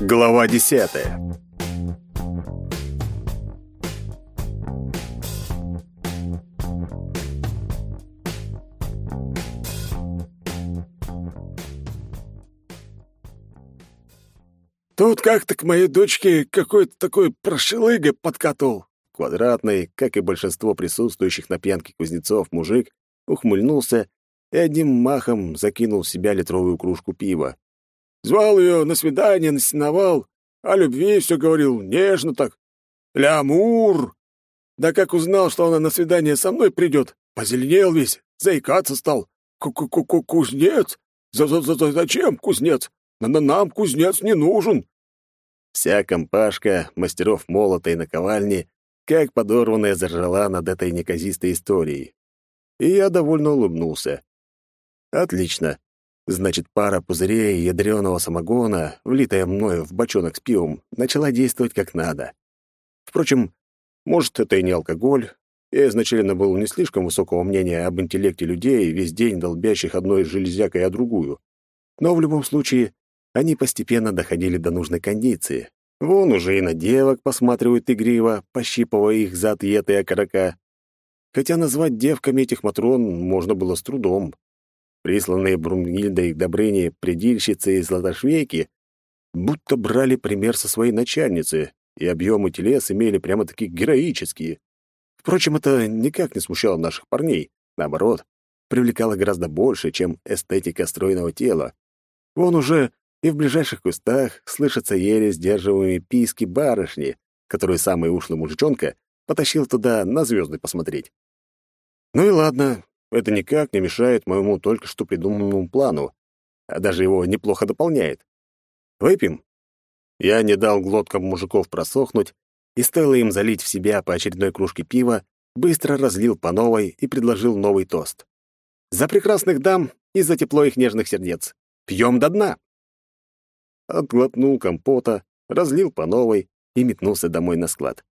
Глава десятая. Тут как-то к моей дочке какой-то такой прошелыга подкатывал. Квадратный, как и большинство присутствующих на пьянке кузнецов, мужик ухмыльнулся и одним махом закинул в себя литровую кружку пива. Звал ее на свидание, насиновал, о любви все говорил, нежно так. Лямур! Да как узнал, что она на свидание со мной придет, позеленел весь, заикаться стал. Ку-ку-ку-кузнец? Зачем кузнец? На Нам кузнец не нужен. Вся компашка мастеров молота и наковальни, как подорванная, заржала над этой неказистой историей. И я довольно улыбнулся. Отлично. Значит, пара пузырей ядреного самогона, влитая мною в бочонок с пивом, начала действовать как надо. Впрочем, может, это и не алкоголь. Я изначально был не слишком высокого мнения об интеллекте людей, весь день долбящих одной железякой о другую. Но в любом случае, они постепенно доходили до нужной кондиции. Вон уже и на девок посматривают игриво, пощипывая их за отъетые окорока. Хотя назвать девками этих матрон можно было с трудом. Присланные Брумгильдой к Добрыне предильщицы из Златошвейки будто брали пример со своей начальницы, и объемы телес имели прямо-таки героические. Впрочем, это никак не смущало наших парней. Наоборот, привлекало гораздо больше, чем эстетика стройного тела. Вон уже и в ближайших кустах слышатся еле сдерживаемые писки барышни, которую самый ушлый мужичонка потащил туда на звезды посмотреть. Ну и ладно, это никак не мешает моему только что придуманному плану, а даже его неплохо дополняет. Выпьем? Я не дал глоткам мужиков просохнуть, и стоило им залить в себя по очередной кружке пива, быстро разлил по новой и предложил новый тост. «За прекрасных дам и за тепло их нежных сердец! Пьем до дна!» Отглотнул компота, разлил по новой и метнулся домой на склад.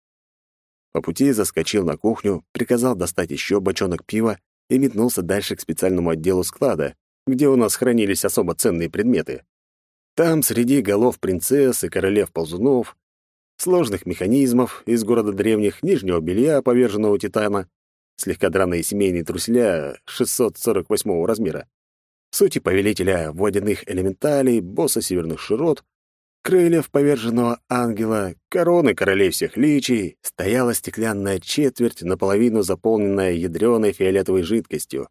По пути заскочил на кухню, приказал достать еще бочонок пива и метнулся дальше к специальному отделу склада, где у нас хранились особо ценные предметы. Там, среди голов принцесс и королев-ползунов, сложных механизмов из города древних, нижнего белья поверженного титана, слегка драные семейные труселя 648 размера, сути повелителя водяных элементалей, босса северных широт, крыльев поверженного ангела, короны королей всех личий, стояла стеклянная четверть, наполовину заполненная ядреной фиолетовой жидкостью.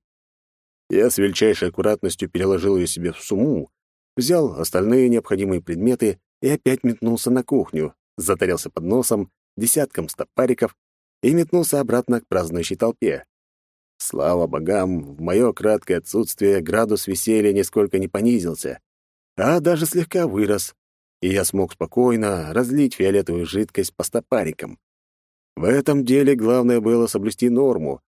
Я с величайшей аккуратностью переложил ее себе в сумму, взял остальные необходимые предметы и опять метнулся на кухню, затарился под носом десятком стопариков и метнулся обратно к празднующей толпе. Слава богам, в мое краткое отсутствие градус веселья нисколько не понизился, а даже слегка вырос, и я смог спокойно разлить фиолетовую жидкость по стопарикам. В этом деле главное было соблюсти норму,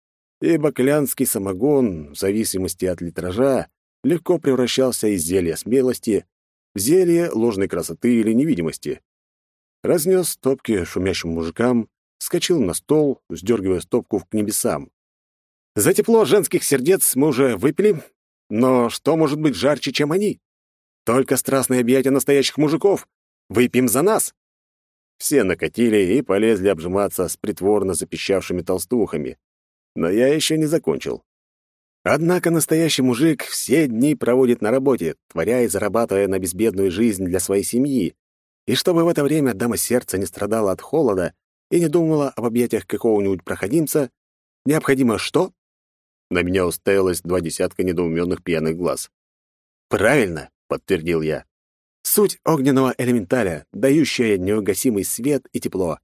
и баклянский самогон, в зависимости от литража, легко превращался из зелья смелости в зелье ложной красоты или невидимости. Разнес стопки шумящим мужикам, скочил на стол, сдергивая стопку к небесам. За тепло женских сердец мы уже выпили, но что может быть жарче, чем они? Только страстные объятия настоящих мужиков. Выпьем за нас!» Все накатили и полезли обжиматься с притворно запищавшими толстухами. Но я еще не закончил. Однако настоящий мужик все дни проводит на работе, творя и зарабатывая на безбедную жизнь для своей семьи. И чтобы в это время дама сердца не страдала от холода и не думала об объятиях какого-нибудь проходимца, необходимо что? На меня уставилось два десятка недоуменных пьяных глаз. Правильно, — подтвердил я. «Суть огненного элементаля, дающая неугасимый свет и тепло.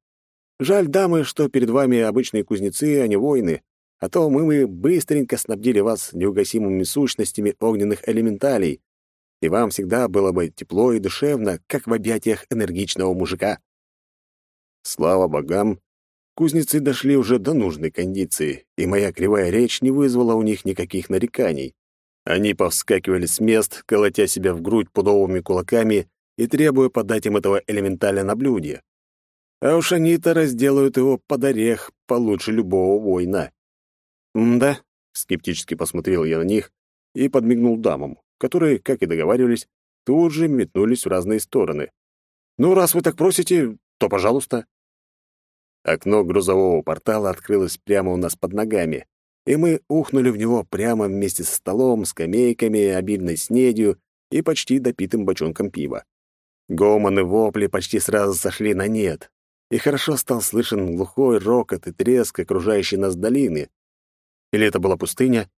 Жаль, дамы, что перед вами обычные кузнецы, а не воины, а то мы бы быстренько снабдили вас неугасимыми сущностями огненных элементалей, и вам всегда было бы тепло и душевно, как в объятиях энергичного мужика». Слава богам, кузнецы дошли уже до нужной кондиции, и моя кривая речь не вызвала у них никаких нареканий. Они повскакивали с мест, колотя себя в грудь пудовыми кулаками и требуя подать им этого элементаля на блюде. А уж они-то разделают его под орех получше любого воина. «М-да», — скептически посмотрел я на них и подмигнул дамам, которые, как и договаривались, тут же метнулись в разные стороны. Ну, раз вы так просите, то пожалуйста. Окно грузового портала открылось прямо у нас под ногами, и мы ухнули в него прямо вместе со столом, скамейками, обильной снедью и почти допитым бочонком пива. Гомон и вопли почти сразу сошли на нет, и хорошо стал слышен глухой рокот и треск окружающей нас долины. Или это была пустыня?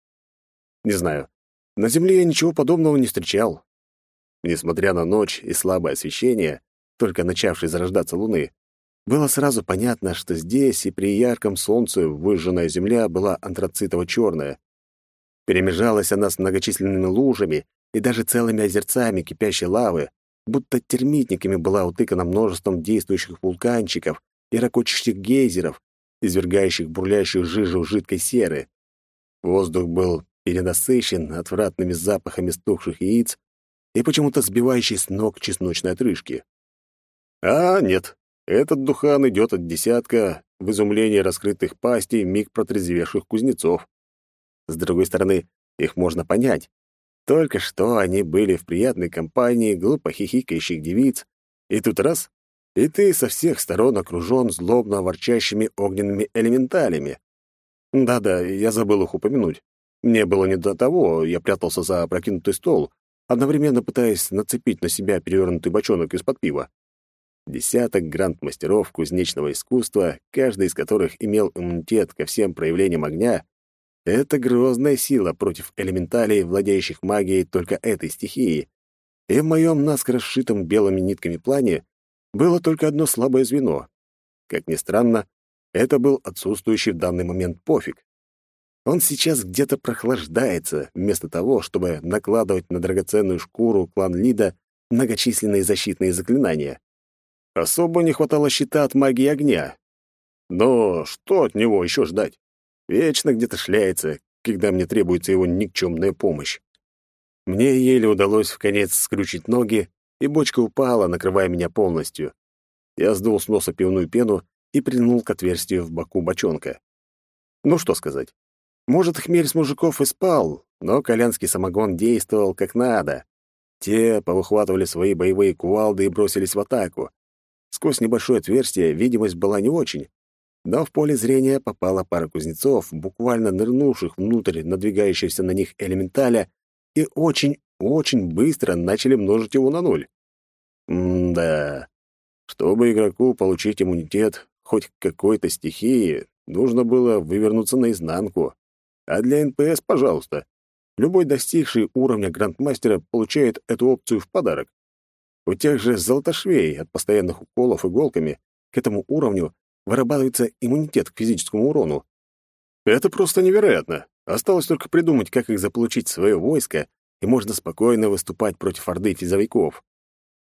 Не знаю. На Земле я ничего подобного не встречал. Несмотря на ночь и слабое освещение, только начавшей зарождаться луны, было сразу понятно, что здесь и при ярком солнце выжженная земля была антрацитово-черная. Перемежалась она с многочисленными лужами и даже целыми озерцами кипящей лавы, будто термитниками была утыкана множеством действующих вулканчиков и ракочущих гейзеров, извергающих бурлящую жижу жидкой серы. Воздух был перенасыщен отвратными запахами стухших яиц и почему-то сбивающий с ног чесночной отрыжки. А нет, этот духан идет от десятка в изумлении раскрытых пастей миг протрезвевших кузнецов. С другой стороны, их можно понять. Только что они были в приятной компании глупо хихикающих девиц, и тут раз — и ты со всех сторон окружен злобно ворчащими огненными элементалями. Да-да, я забыл их упомянуть. Мне было не до того, я прятался за опрокинутый стол, одновременно пытаясь нацепить на себя перевернутый бочонок из-под пива. Десяток гранд-мастеров кузнечного искусства, каждый из которых имел иммунитет ко всем проявлениям огня, это грозная сила против элементалей, владеющих магией только этой стихии. И в моем наскоро сшитом белыми нитками плане было только одно слабое звено. Как ни странно, это был отсутствующий в данный момент пофиг. Он сейчас где-то прохлаждается, вместо того, чтобы накладывать на драгоценную шкуру клан Лида многочисленные защитные заклинания. Особо не хватало щита от магии огня. Но что от него еще ждать? Вечно где-то шляется, когда мне требуется его никчемная помощь. Мне еле удалось в конец скрючить ноги, и бочка упала, накрывая меня полностью. Я сдул с носа пивную пену и прильнул к отверстию в боку бочонка. Ну что сказать. Может, хмель с мужиков и спал, но колянский самогон действовал как надо. Те повыхватывали свои боевые кувалды и бросились в атаку. Сквозь небольшое отверстие видимость была не очень, но в поле зрения попала пара кузнецов, буквально нырнувших внутрь надвигающегося на них элементаля, и очень-очень быстро начали множить его на ноль. М-да. Чтобы игроку получить иммунитет хоть к какой-то стихии, нужно было вывернуться наизнанку. А для НПС, пожалуйста. Любой достигший уровня грандмастера получает эту опцию в подарок. У тех же золотошвей от постоянных уколов иголками к этому уровню вырабатывается иммунитет к физическому урону. Это просто невероятно. Осталось только придумать, как их заполучить в свое войско, и можно спокойно выступать против орды физовиков.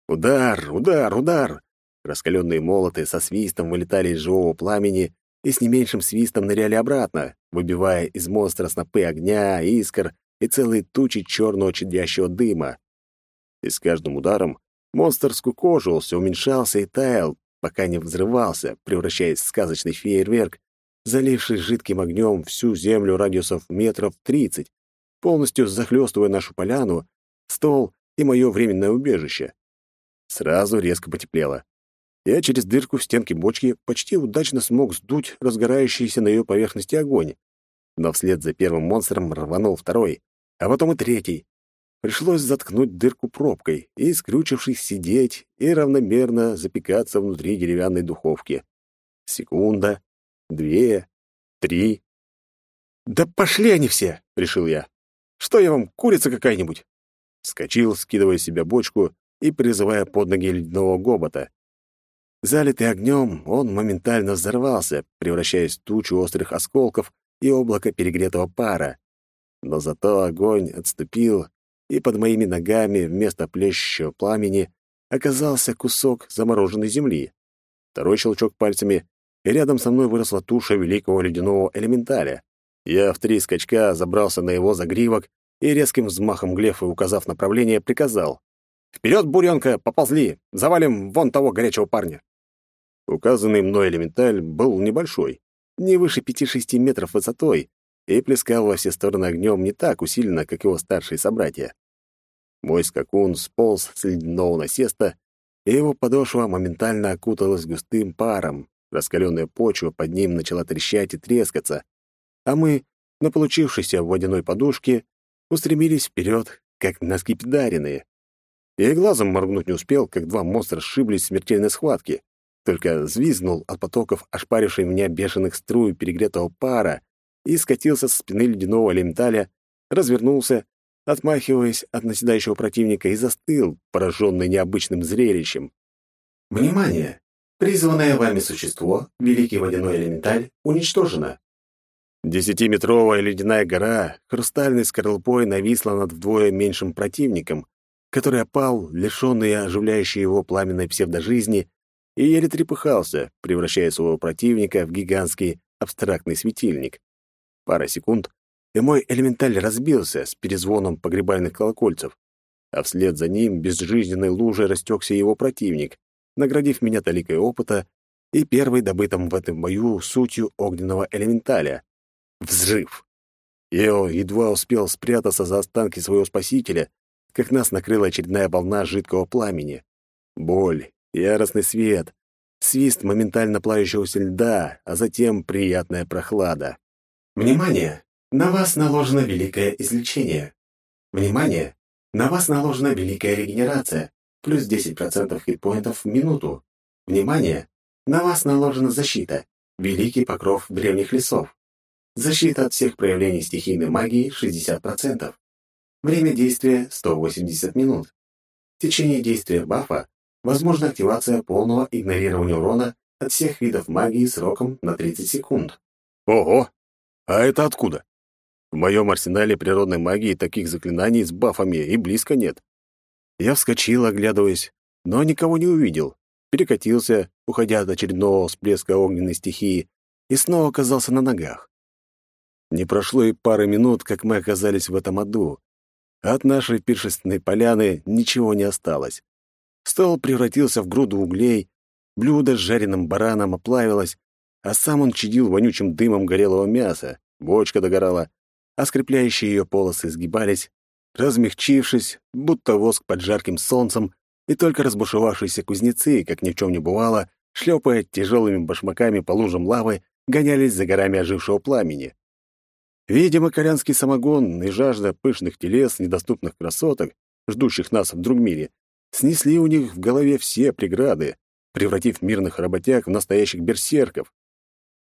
Удар, удар, удар! Раскаленные молоты со свистом вылетали из живого пламени и с не меньшим свистом ныряли обратно, выбивая из монстра снопы огня, искр и целые тучи черного чадящего дыма. И с каждым ударом монстр скукоживался, уменьшался и таял, пока не взрывался, превращаясь в сказочный фейерверк, заливший жидким огнем всю землю радиусов метров тридцать, полностью захлестывая нашу поляну, стол и мое временное убежище. Сразу резко потеплело. Я через дырку в стенке бочки почти удачно смог сдуть разгорающийся на ее поверхности огонь. Но вслед за первым монстром рванул второй, а потом и третий. Пришлось заткнуть дырку пробкой и, скрючившись, сидеть и равномерно запекаться внутри деревянной духовки. Секунда, две, три. «Да пошли они все!» — решил я. «Что я вам, курица какая-нибудь?» Скочил, скидывая себя бочку и призывая под ноги ледяного гобота. Залитый огнем, он моментально взорвался, превращаясь в тучу острых осколков и облако перегретого пара. Но зато огонь отступил, и под моими ногами вместо плещущего пламени оказался кусок замороженной земли. Второй щелчок пальцами, и рядом со мной выросла туша великого ледяного элементаля. Я в три скачка забрался на его загривок и резким взмахом глефа, указав направление, приказал. «Вперед, буренка, поползли! Завалим вон того горячего парня!» Указанный мной элементаль был небольшой, не выше пяти-шести метров высотой, и плескал во все стороны огнем не так усиленно, как его старшие собратья. Мой скакун сполз с ледяного насеста и его подошва моментально окуталась густым паром. Раскаленная почва под ним начала трещать и трескаться, а мы, на получившейся водяной подушке, устремились вперед, как на скипидаренные. Я и глазом моргнуть не успел, как два монстра сшиблись в смертельной схватке. Только взвизгнул от потоков ошпарившей меня бешеных струй перегретого пара и скатился со спины ледяного элементаля, развернулся, отмахиваясь от наседающего противника, и застыл, пораженный необычным зрелищем. «Внимание! Призванное вами существо, Великий Водяной Элементаль, уничтожено. Десятиметровая ледяная гора хрустальной скорлупой нависла над вдвое меньшим противником, который опал, лишённый оживляющей его пламенной псевдожизни, и еле трепыхался, превращая своего противника в гигантский абстрактный светильник. Пара секунд, и мой элементаль разбился с перезвоном погребальных колокольцев, а вслед за ним безжизненной лужей растекся его противник, наградив меня толикой опыта и первой добытым в этом бою сутью огненного элементаля. Взрыв! Я едва успел спрятаться за останки своего спасителя, как нас накрыла очередная волна жидкого пламени. Боль, яростный свет, свист моментально плавящегося льда, а затем приятная прохлада. Внимание! На вас наложено великое излечение. Внимание! На вас наложена великая регенерация, плюс 10% хитпоинтов в минуту. Внимание! На вас наложена защита, великий покров древних лесов. Защита от всех проявлений стихийной магии 60%. Время действия 180 минут. В течение действия бафа возможна активация полного игнорирования урона от всех видов магии сроком на 30 секунд. Ого! А это откуда? В моем арсенале природной магии таких заклинаний с бафами и близко нет. Я вскочил, оглядываясь, но никого не увидел. Перекатился, уходя от очередного всплеска огненной стихии, и снова оказался на ногах. Не прошло и пары минут, как мы оказались в этом аду. От нашей пиршественной поляны ничего не осталось. Стол превратился в груду углей, блюдо с жареным бараном оплавилось, а сам он чадил вонючим дымом горелого мяса, бочка догорала, а скрепляющие ее полосы сгибались, размягчившись, будто воск под жарким солнцем, и только разбушевавшиеся кузнецы, как ни в чем не бывало, шлепая тяжелыми башмаками по лужам лавы, гонялись за горами ожившего пламени. Видимо, корянский самогон и жажда пышных телес, недоступных красоток, ждущих нас в другом мире, снесли у них в голове все преграды, превратив мирных работяг в настоящих берсерков.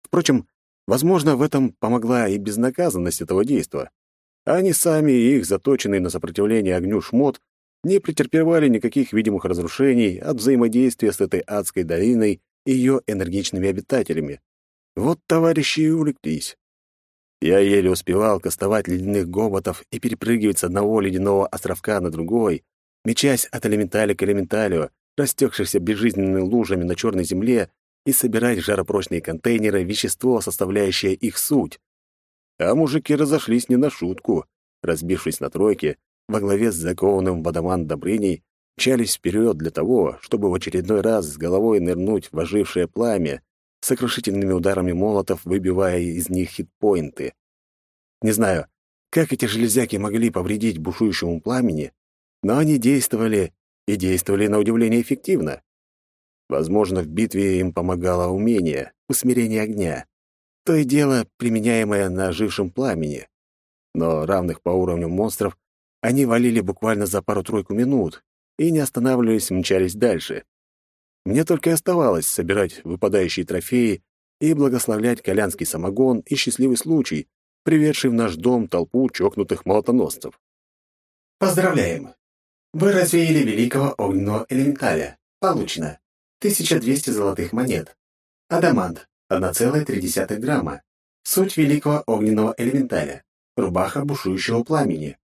Впрочем, возможно, в этом помогла и безнаказанность этого действа. Они сами и их заточенный на сопротивление огню шмот не претерпевали никаких видимых разрушений от взаимодействия с этой адской долиной и ее энергичными обитателями. Вот товарищи и увлеклись. Я еле успевал кастовать ледяных гоботов и перепрыгивать с одного ледяного островка на другой, мечась от элементаля к элементалю, растекшихся безжизненными лужами на черной земле, и собирать в жаропрочные контейнеры вещество, составляющее их суть. А мужики разошлись не на шутку. Разбившись на тройке, во главе с закованным водоман Добрыней, мчались вперед для того, чтобы в очередной раз с головой нырнуть в ожившее пламя, сокрушительными ударами молотов выбивая из них хитпоинты. Не знаю, как эти железяки могли повредить бушующему пламени, но они действовали, и действовали на удивление эффективно. Возможно, в битве им помогало умение, усмирение огня, то и дело применяемое на ожившем пламени. Но равных по уровню монстров они валили буквально за пару-тройку минут и, не останавливаясь, мчались дальше. Мне только и оставалось собирать выпадающие трофеи и благословлять колянский самогон и счастливый случай, приведший в наш дом толпу чокнутых молотоносцев. Поздравляем! Вы развеяли великого огненного элементаля. Получено. 1200 золотых монет. Адамант. 1,3 грамма. Суть великого огненного элементаля. Рубаха бушующего пламени.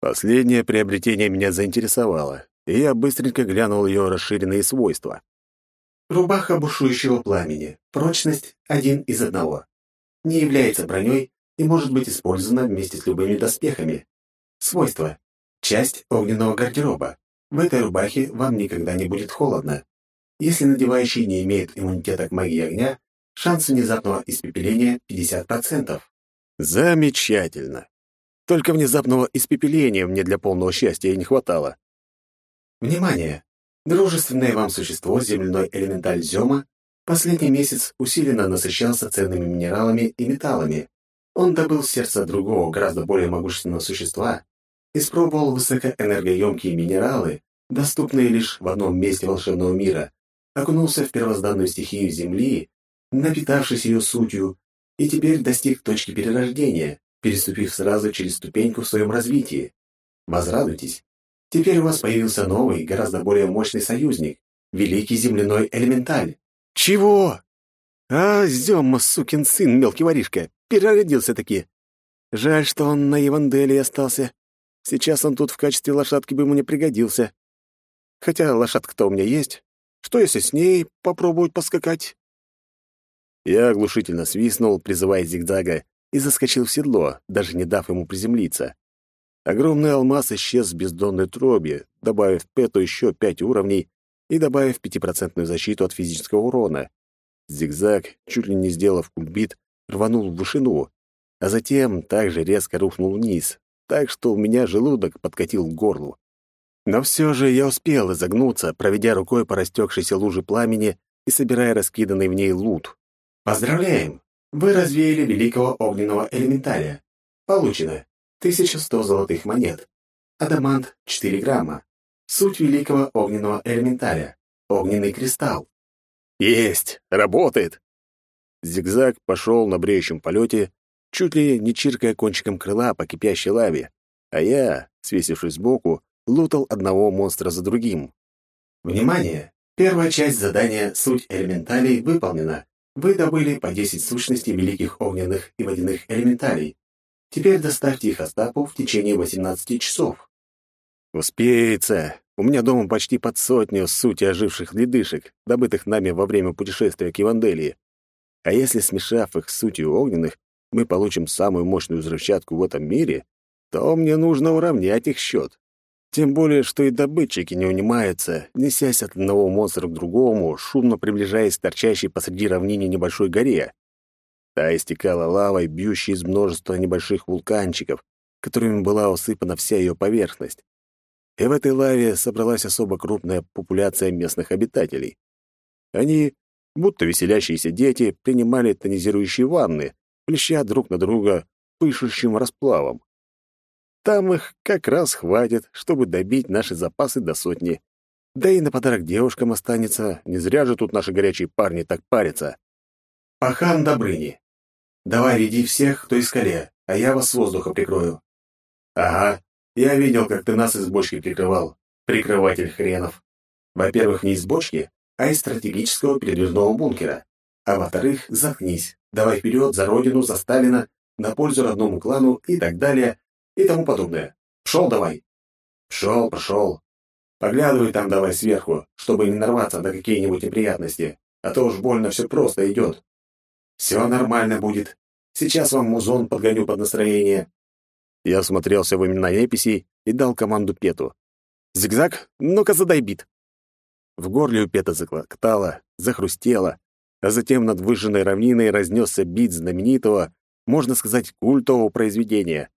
Последнее приобретение меня заинтересовало, и я быстренько глянул ее расширенные свойства. Рубаха бушующего пламени. Прочность один из одного. Не является броней и может быть использована вместе с любыми доспехами. Свойства. Часть огненного гардероба. В этой рубахе вам никогда не будет холодно. Если надевающий не имеет иммунитета к магии огня, шанс внезапного испепеления 50%. Замечательно. Только внезапного испепеления мне для полного счастья и не хватало. Внимание! Дружественное вам существо, земляной элементаль Зёма, последний месяц усиленно насыщался ценными минералами и металлами. Он добыл сердце другого, гораздо более могущественного существа, испробовал высокоэнергоемкие минералы, доступные лишь в одном месте волшебного мира, окунулся в первозданную стихию Земли, напитавшись ее сутью, и теперь достиг точки перерождения, переступив сразу через ступеньку в своем развитии. Возрадуйтесь, теперь у вас появился новый, гораздо более мощный союзник, великий земляной элементаль. Чего? А, Зёма, сукин сын, мелкий воришка, переродился-таки. Жаль, что он на Еванделии остался. Сейчас он тут в качестве лошадки бы мне пригодился. Хотя лошадка-то у меня есть. Что, если с ней попробовать поскакать? Я оглушительно свистнул, призывая зигзага, и заскочил в седло, даже не дав ему приземлиться. Огромный алмаз исчез в бездонной тробе, добавив Пету еще пять уровней и добавив пятипроцентную защиту от физического урона. Зигзаг, чуть ли не сделав кульбит, рванул в вышину, а затем также резко рухнул вниз, так что у меня желудок подкатил к горлу. Но все же я успел изогнуться, проведя рукой по растекшейся луже пламени и собирая раскиданный в ней лут. Поздравляем! Вы развеяли великого огненного элементаля. Получено 1100 золотых монет. Адамант 4 грамма. Суть великого огненного элементаля. Огненный кристалл. Есть! Работает! Зигзаг пошел на бреющем полете, чуть ли не чиркая кончиком крыла по кипящей лаве, а я, свесившись сбоку, лутал одного монстра за другим. Внимание! Первая часть задания «Суть элементалей» выполнена. Вы добыли по 10 сущностей великих огненных и водяных элементалей. Теперь доставьте их Остапу в течение 18 часов. Успеется. У меня дома почти под сотню сути оживших ледышек, добытых нами во время путешествия к Иванделии. А если, смешав их с сутью огненных, мы получим самую мощную взрывчатку в этом мире, то мне нужно уравнять их счет. Тем более, что и добытчики не унимаются, несясь от одного монстра к другому, шумно приближаясь к торчащей посреди равнины небольшой горе. Та истекала лавой, бьющей из множества небольших вулканчиков, которыми была усыпана вся ее поверхность. И в этой лаве собралась особо крупная популяция местных обитателей. Они, будто веселящиеся дети, принимали тонизирующие ванны, плеща друг на друга пышущим расплавом. Там их как раз хватит, чтобы добить наши запасы до сотни. Да и на подарок девушкам останется. Не зря же тут наши горячие парни так парятся. Пахан Добрыни. Давай веди всех, кто из скале, а я вас с воздуха прикрою. Ага, я видел, как ты нас из бочки прикрывал. Прикрыватель хренов. Во-первых, не из бочки, а из стратегического передвижного бункера. А во-вторых, заткнись. Давай вперед, за родину, за Сталина, на пользу родному клану и так далее, и тому подобное. Пшел давай. Пшел, пошел. Поглядывай там давай сверху, чтобы не нарваться на какие-нибудь неприятности, а то уж больно все просто идет. Все нормально будет. Сейчас вам музон подгоню под настроение. Я смотрелся в имена неписей и дал команду Пету. «Зигзаг, ну-ка задай бит». В горле у Пета заклоктало, захрустело, а затем над выжженной равниной разнесся бит знаменитого, можно сказать, культового произведения.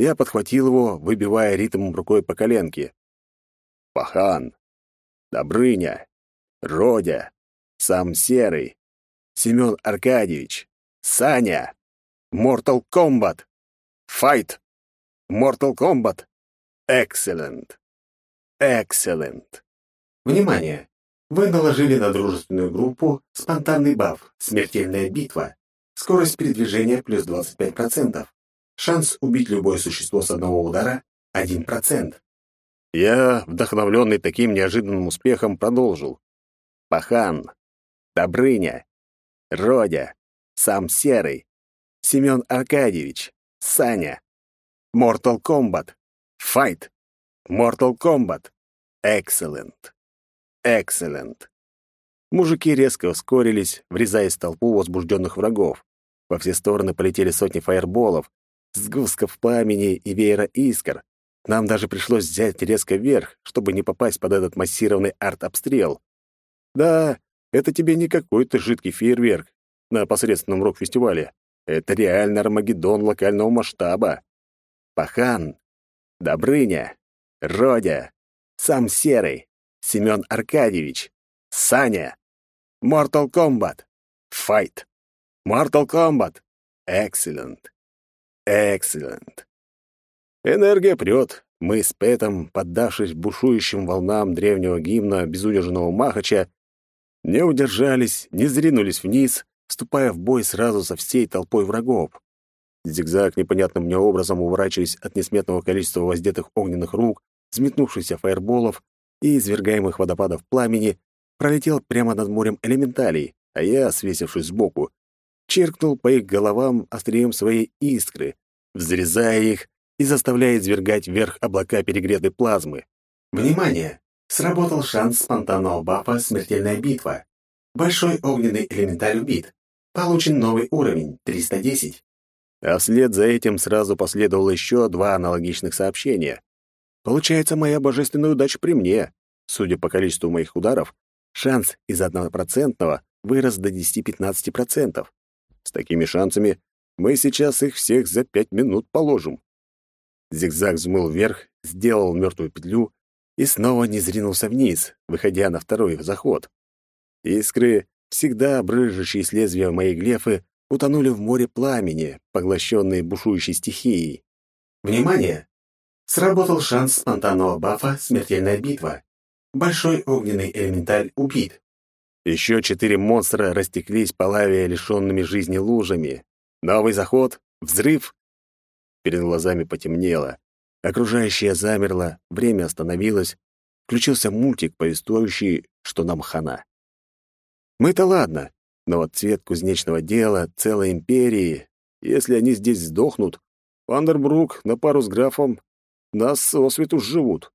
Я подхватил его, выбивая ритм рукой по коленке. Пахан, Добрыня, Родя, сам Серый, Семен Аркадьевич, Саня, Mortal Kombat, Fight, Mortal Kombat, Excellent, Excellent. Внимание! Вы наложили на дружественную группу спонтанный баф «Смертельная битва». Скорость передвижения плюс 25%. Шанс убить любое существо с одного удара — 1%. Я, вдохновленный таким неожиданным успехом, продолжил. Пахан, Добрыня, Родя, сам Серый, Семен Аркадьевич, Саня, Mortal Kombat, Fight, Mortal Kombat, Excellent, Excellent. Мужики резко ускорились, врезаясь в толпу возбужденных врагов. Во все стороны полетели сотни фаерболов, сгустков пламени и веера искр. Нам даже пришлось взять резко вверх, чтобы не попасть под этот массированный арт-обстрел. Да, это тебе не какой-то жидкий фейерверк на посредственном рок-фестивале. Это реально Армагеддон локального масштаба. Пахан, Добрыня, Родя, сам Серый, Семен Аркадьевич. Саня. Mortal Kombat. Fight. Mortal Kombat. Excellent. Excellent. Энергия прет. Мы с Пэтом, поддавшись бушующим волнам древнего гимна безудержного Махача, не удержались, не зринулись вниз, вступая в бой сразу со всей толпой врагов. Зигзаг непонятным мне образом уворачиваясь от несметного количества воздетых огненных рук, взметнувшихся фаерболов и извергаемых водопадов пламени, пролетел прямо над морем элементалей, а я, свесившись сбоку, черкнул по их головам острием своей искры, взрезая их и заставляя извергать вверх облака перегретой плазмы. Внимание! Сработал шанс спонтанного бафа «Смертельная битва». Большой огненный элементаль убит. Получен новый уровень, 310. А вслед за этим сразу последовало еще два аналогичных сообщения. Получается, моя божественная удача при мне. Судя по количеству моих ударов, шанс из однопроцентного вырос до 10-15%. С такими шансами мы сейчас их всех за пять минут положим. Зигзаг взмыл вверх, сделал мертвую петлю и снова не зринулся вниз, выходя на второй заход. Искры, всегда брыжущие с лезвия моей глефы, утонули в море пламени, поглощенные бушующей стихией. Внимание! Сработал шанс спонтанного бафа «Смертельная битва». Большой огненный элементаль убит. Еще четыре монстра растеклись по лаве лишенными жизни лужами. Новый заход, взрыв, Перед глазами потемнело. Окружающее замерло, время остановилось. Включился мультик, повествующий, что нам хана. Мы-то ладно, но вот цвет кузнечного дела, целой империи, если они здесь сдохнут, Вандербрук на пару с графом нас сосвету живут.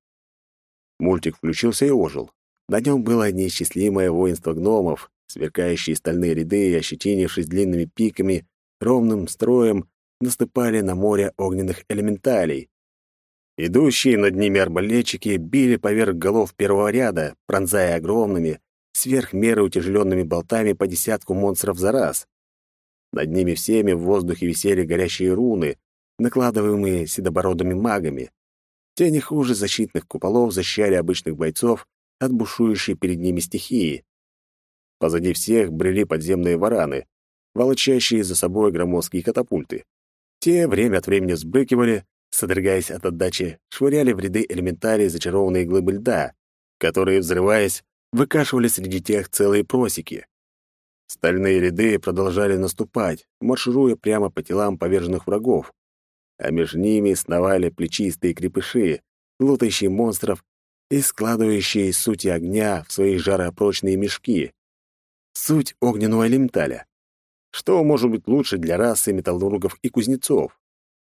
Мультик включился и ожил. На нем было неисчислимое воинство гномов, сверкающие стальные ряды, ощетинившись длинными пиками, ровным строем, наступали на море огненных элементалей. Идущие над ними арбалетчики били поверх голов первого ряда, пронзая огромными, сверх меры утяжеленными болтами по десятку монстров за раз. Над ними всеми в воздухе висели горящие руны, накладываемые седобородыми магами. Те не хуже защитных куполов защищали обычных бойцов от бушующей перед ними стихии. Позади всех брели подземные вараны, волочащие за собой громоздкие катапульты. Те время от времени взбрыкивали, содрогаясь от отдачи, швыряли в ряды элементарий зачарованные глыбы льда, которые, взрываясь, выкашивали среди тех целые просеки. Стальные ряды продолжали наступать, маршируя прямо по телам поверженных врагов, а между ними сновали плечистые крепыши, лутающие монстров и складывающие сути огня в свои жаропрочные мешки. Суть огненного элементаля. Что может быть лучше для расы металлургов и кузнецов?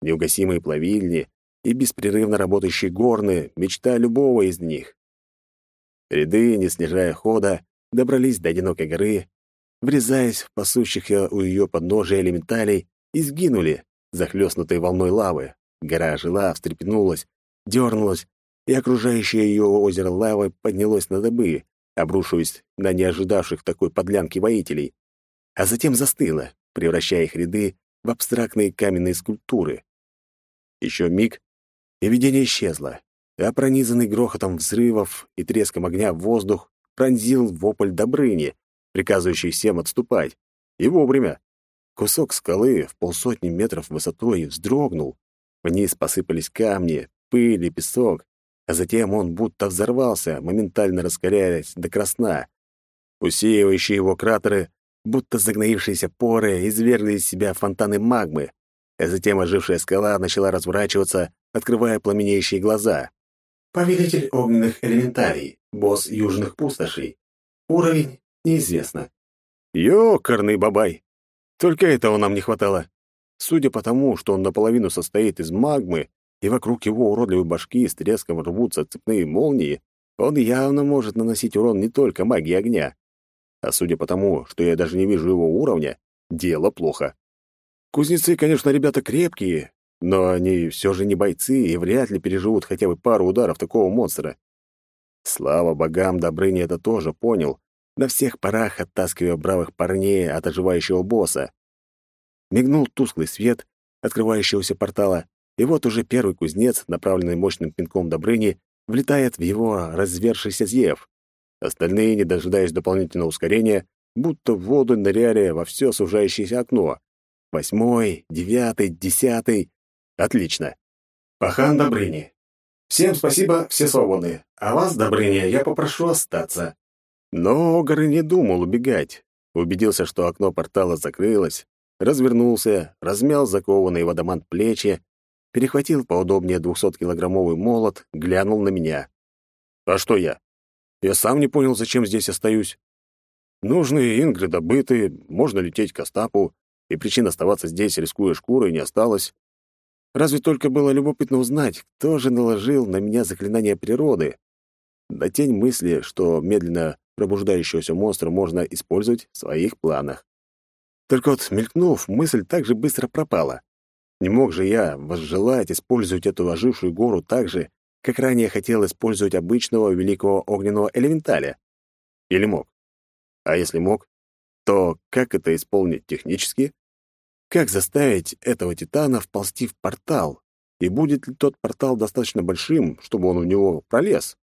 Неугасимые плавильни и беспрерывно работающие горны — мечта любого из них. Ряды, не снижая хода, добрались до одинокой горы, врезаясь в пасущихся у ее подножия элементалей, и сгинули, захлестнутые волной лавы. Гора ожила, встрепенулась, дернулась, и окружающее ее озеро лавы поднялось на добы, обрушиваясь на неожидавших такой подлянки воителей а затем застыла, превращая их ряды в абстрактные каменные скульптуры. Еще миг, и видение исчезло, а пронизанный грохотом взрывов и треском огня воздух пронзил вопль Добрыни, приказывающий всем отступать. И вовремя. Кусок скалы в полсотни метров высотой вздрогнул. Вниз посыпались камни, пыль и песок, а затем он будто взорвался, моментально раскаляясь до красна. Усеивающие его кратеры будто загноившиеся поры извергли из себя фонтаны магмы, а затем ожившая скала начала разворачиваться, открывая пламенеющие глаза. Повелитель огненных элементарий, босс южных пустошей. Уровень неизвестно. Ёкарный бабай! Только этого нам не хватало. Судя по тому, что он наполовину состоит из магмы, и вокруг его уродливой башки с треском рвутся цепные молнии, он явно может наносить урон не только магии огня. А судя по тому, что я даже не вижу его уровня, дело плохо. Кузнецы, конечно, ребята крепкие, но они все же не бойцы и вряд ли переживут хотя бы пару ударов такого монстра. Слава богам, Добрыня это тоже понял, на всех парах оттаскивая бравых парней от оживающего босса. Мигнул тусклый свет открывающегося портала, и вот уже первый кузнец, направленный мощным пинком Добрыни, влетает в его развершийся зев. Остальные, не дожидаясь дополнительного ускорения, будто в воду ныряли во все сужающееся окно. Восьмой, девятый, десятый. Отлично. Пахан Добрыни. Всем спасибо, все свободны. А вас, Добрыня, я попрошу остаться. Но Огар не думал убегать. Убедился, что окно портала закрылось, развернулся, размял закованные в адамант плечи, перехватил поудобнее двухсоткилограммовый молот, глянул на меня. А что я? Я сам не понял, зачем здесь остаюсь. Нужные ингры добыты, можно лететь к Остапу, и причин оставаться здесь, рискуя шкурой, не осталось. Разве только было любопытно узнать, кто же наложил на меня заклинание природы. Да тень мысли, что медленно пробуждающегося монстра можно использовать в своих планах. Только вот, мелькнув, мысль так же быстро пропала. Не мог же я возжелать использовать эту ожившую гору так же, как ранее хотел использовать обычного великого огненного элементаля. Или мог? А если мог, то как это исполнить технически? Как заставить этого титана вползти в портал? И будет ли тот портал достаточно большим, чтобы он в него пролез?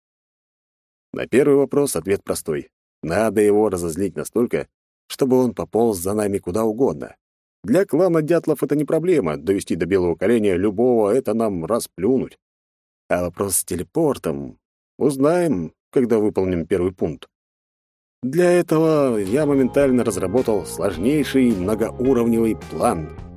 На первый вопрос ответ простой. Надо его разозлить настолько, чтобы он пополз за нами куда угодно. Для клана Дятлов это не проблема, довести до белого коленя любого — это нам расплюнуть. А вопрос с телепортом узнаем, когда выполним первый пункт. Для этого я моментально разработал сложнейший многоуровневый план —